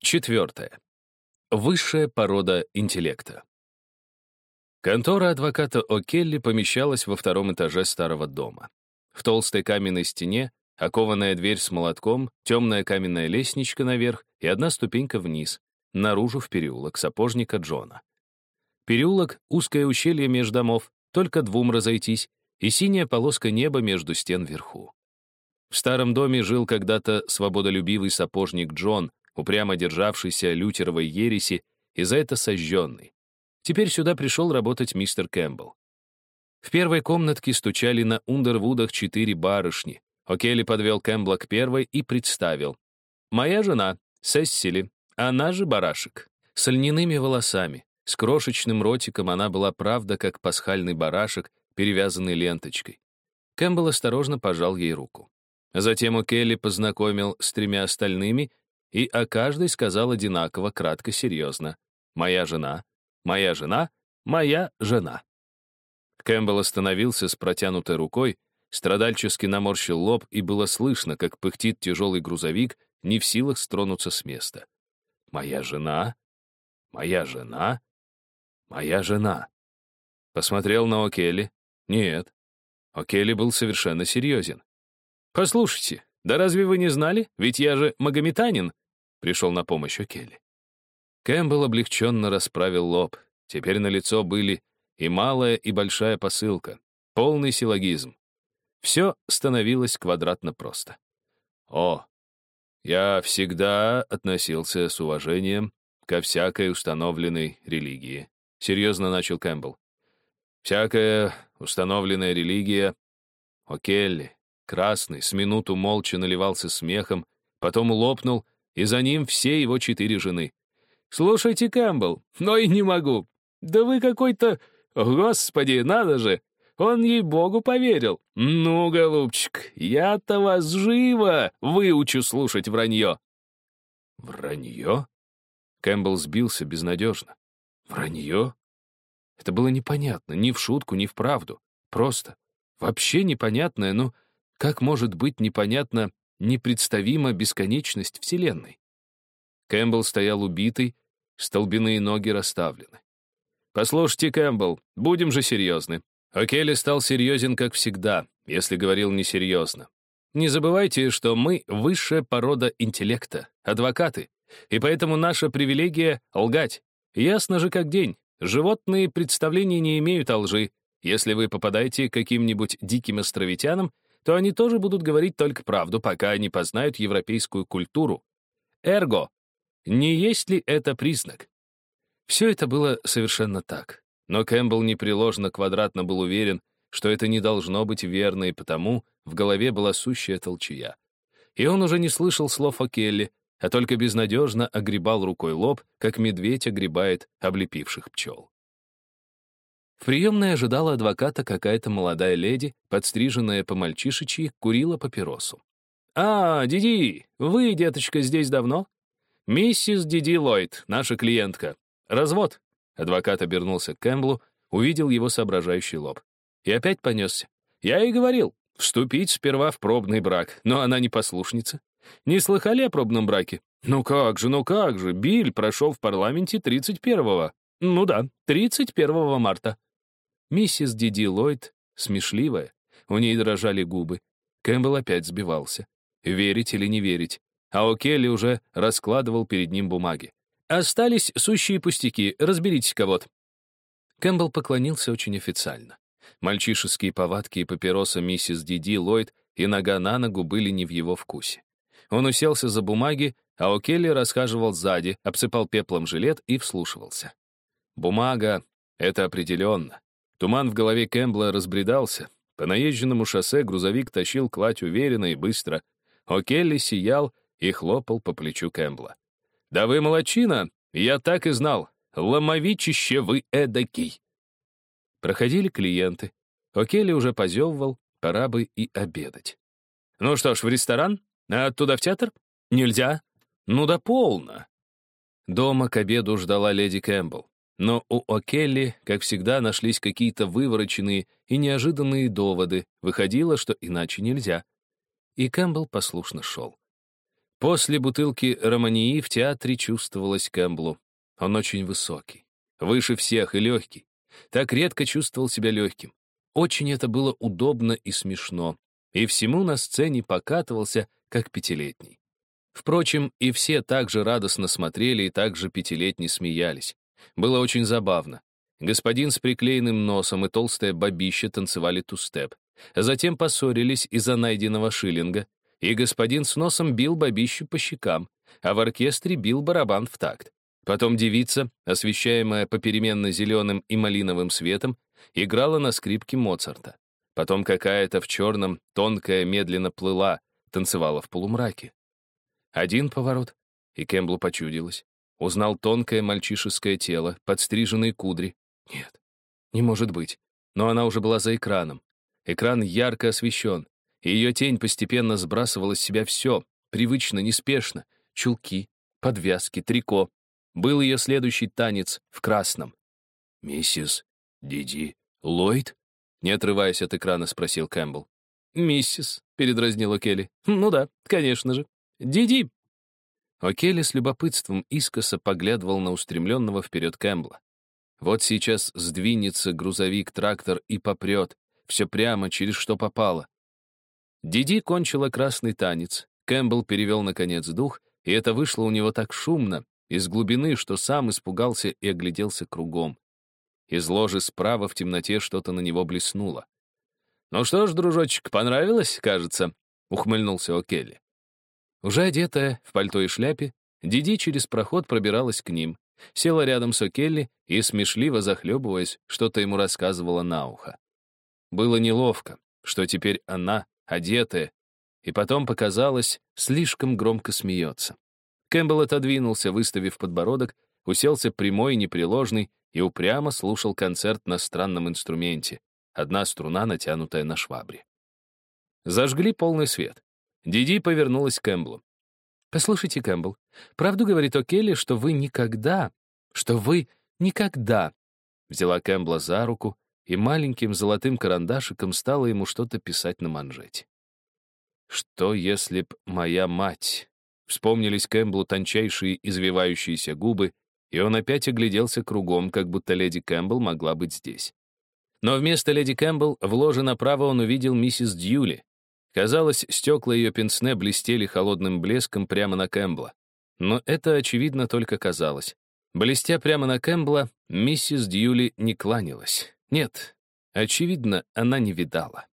Четвертое. Высшая порода интеллекта. Контора адвоката О'Келли помещалась во втором этаже старого дома. В толстой каменной стене окованная дверь с молотком, темная каменная лестничка наверх и одна ступенька вниз, наружу в переулок сапожника Джона. Переулок — узкое ущелье между домов, только двум разойтись, и синяя полоска неба между стен вверху. В старом доме жил когда-то свободолюбивый сапожник Джон, упрямо державшийся лютеровой ереси и за это сожженный. Теперь сюда пришел работать мистер Кэмпбелл. В первой комнатке стучали на Ундервудах четыре барышни. О'Келли подвел Кэмпбелла к первой и представил. «Моя жена, Сессили, она же барашек, с льняными волосами, с крошечным ротиком она была правда, как пасхальный барашек, перевязанный ленточкой. Кэмпбелл осторожно пожал ей руку. Затем О'Келли познакомил с тремя остальными и о каждой сказал одинаково, кратко, серьезно. «Моя жена, моя жена, моя жена». Кэмпбелл остановился с протянутой рукой, страдальчески наморщил лоб, и было слышно, как пыхтит тяжелый грузовик, не в силах стронуться с места. «Моя жена, моя жена, моя жена». Посмотрел на О'Келли. Нет, О'Келли был совершенно серьезен. «Послушайте, да разве вы не знали? Ведь я же магометанин!» Пришел на помощь О'Келли. Кэмпбелл облегченно расправил лоб. Теперь на лицо были и малая, и большая посылка. Полный силлогизм. Все становилось квадратно просто. О, я всегда относился с уважением ко всякой установленной религии. Серьезно начал Кэмпбелл. Всякая установленная религия... О'Келли, Красный с минуту молча наливался смехом, потом лопнул, и за ним все его четыре жены. «Слушайте, Кэмпбелл, но и не могу. Да вы какой-то... Господи, надо же! Он ей-богу поверил. Ну, голубчик, я-то вас живо выучу слушать вранье». «Вранье?» Кэмпбелл сбился безнадежно. «Вранье?» Это было непонятно, ни в шутку, ни в правду. Просто. Вообще непонятное, ну... Как может быть непонятно, непредставима бесконечность Вселенной? Кэмпбелл стоял убитый, столбяные ноги расставлены. «Послушайте, Кэмпбелл, будем же серьезны». О'Келли стал серьезен, как всегда, если говорил несерьезно. «Не забывайте, что мы — высшая порода интеллекта, адвокаты, и поэтому наша привилегия — лгать. Ясно же как день. Животные представления не имеют о лжи. Если вы попадаете к каким-нибудь диким островитянам, то они тоже будут говорить только правду, пока не познают европейскую культуру. Эрго, не есть ли это признак? Все это было совершенно так. Но Кэмпбелл непреложно квадратно был уверен, что это не должно быть верно, и потому в голове была сущая толчья. И он уже не слышал слов о Келли, а только безнадежно огребал рукой лоб, как медведь огребает облепивших пчел. В приемной ожидала адвоката какая-то молодая леди, подстриженная по-мальчишечьи, курила папиросу. «А, Диди, вы, деточка, здесь давно?» «Миссис Диди Ллойд, наша клиентка. Развод». Адвокат обернулся к Кэмблу, увидел его соображающий лоб. И опять понесся. «Я и говорил, вступить сперва в пробный брак, но она не послушница. Не слыхали о пробном браке? Ну как же, ну как же, Биль прошел в парламенте 31-го. Ну да, 31 марта. Миссис Диди Ллойд смешливая, у ней дрожали губы. Кэмпбелл опять сбивался. Верить или не верить? А О'Келли уже раскладывал перед ним бумаги. «Остались сущие пустяки, разберитесь-ка вот». Кэмпбелл поклонился очень официально. Мальчишеские повадки и папироса миссис Диди Ллойд и нога на ногу были не в его вкусе. Он уселся за бумаги, а О'Келли расхаживал сзади, обсыпал пеплом жилет и вслушивался. Бумага — это определенно. Туман в голове Кэмпбелла разбредался. По наезженному шоссе грузовик тащил кладь уверенно и быстро. О'Келли сиял и хлопал по плечу Кэмпбелла. «Да вы молочина! Я так и знал! Ломовичище вы эдакий!» Проходили клиенты. О'Келли уже позевывал, пора бы и обедать. «Ну что ж, в ресторан? А оттуда в театр? Нельзя? Ну да полно!» Дома к обеду ждала леди Кэмпбелл. Но у О'Келли, как всегда, нашлись какие-то вывороченные и неожиданные доводы. Выходило, что иначе нельзя. И Кэмпбелл послушно шел. После бутылки романии в театре чувствовалось Кэмблу. Он очень высокий, выше всех и легкий. Так редко чувствовал себя легким. Очень это было удобно и смешно. И всему на сцене покатывался, как пятилетний. Впрочем, и все так же радостно смотрели и так же пятилетний смеялись. Было очень забавно. Господин с приклеенным носом и толстая бабища танцевали тустеп. Затем поссорились из-за найденного шиллинга, и господин с носом бил бабищу по щекам, а в оркестре бил барабан в такт. Потом девица, освещаемая попеременно зеленым и малиновым светом, играла на скрипке Моцарта. Потом какая-то в черном, тонкая, медленно плыла, танцевала в полумраке. Один поворот, и Кэмблу почудилось. Узнал тонкое мальчишеское тело, подстриженные кудри. Нет, не может быть. Но она уже была за экраном. Экран ярко освещен, и ее тень постепенно сбрасывала с себя все, привычно, неспешно. Чулки, подвязки, трико. Был ее следующий танец в красном. «Миссис Диди Ллойд?» Не отрываясь от экрана, спросил Кэмпбелл. «Миссис», — передразнила Келли. «Ну да, конечно же. Диди». О'Келли с любопытством искоса поглядывал на устремленного вперед Кэмпбелла. Вот сейчас сдвинется грузовик-трактор и попрет, все прямо, через что попало. Диди кончила красный танец, Кэмпбелл перевел, наконец, дух, и это вышло у него так шумно, из глубины, что сам испугался и огляделся кругом. Из ложи справа в темноте что-то на него блеснуло. «Ну что ж, дружочек, понравилось, кажется?» — ухмыльнулся О'Келли. Уже одетая, в пальто и шляпе, Диди через проход пробиралась к ним, села рядом с О'Келли и, смешливо захлебываясь, что-то ему рассказывала на ухо. Было неловко, что теперь она, одетая, и потом показалось, слишком громко смеется. Кэмпбелл отодвинулся, выставив подбородок, уселся прямой и непреложный и упрямо слушал концерт на странном инструменте, одна струна, натянутая на швабре. Зажгли полный свет. Диди повернулась к Кэмпбеллу. «Послушайте, Кэмпбелл, правду говорит О'Келли, что вы никогда, что вы никогда...» Взяла Кэмпбелла за руку и маленьким золотым карандашиком стала ему что-то писать на манжете. «Что, если б моя мать...» Вспомнились Кэмпбеллу тончайшие извивающиеся губы, и он опять огляделся кругом, как будто леди Кэмпбелл могла быть здесь. Но вместо леди Кэмпбелл в ложе направо он увидел миссис Дьюли. Казалось, стекла ее пенсне блестели холодным блеском прямо на Кэмпбелла. Но это, очевидно, только казалось. Блестя прямо на Кэмпбелла, миссис Дьюли не кланялась. Нет, очевидно, она не видала.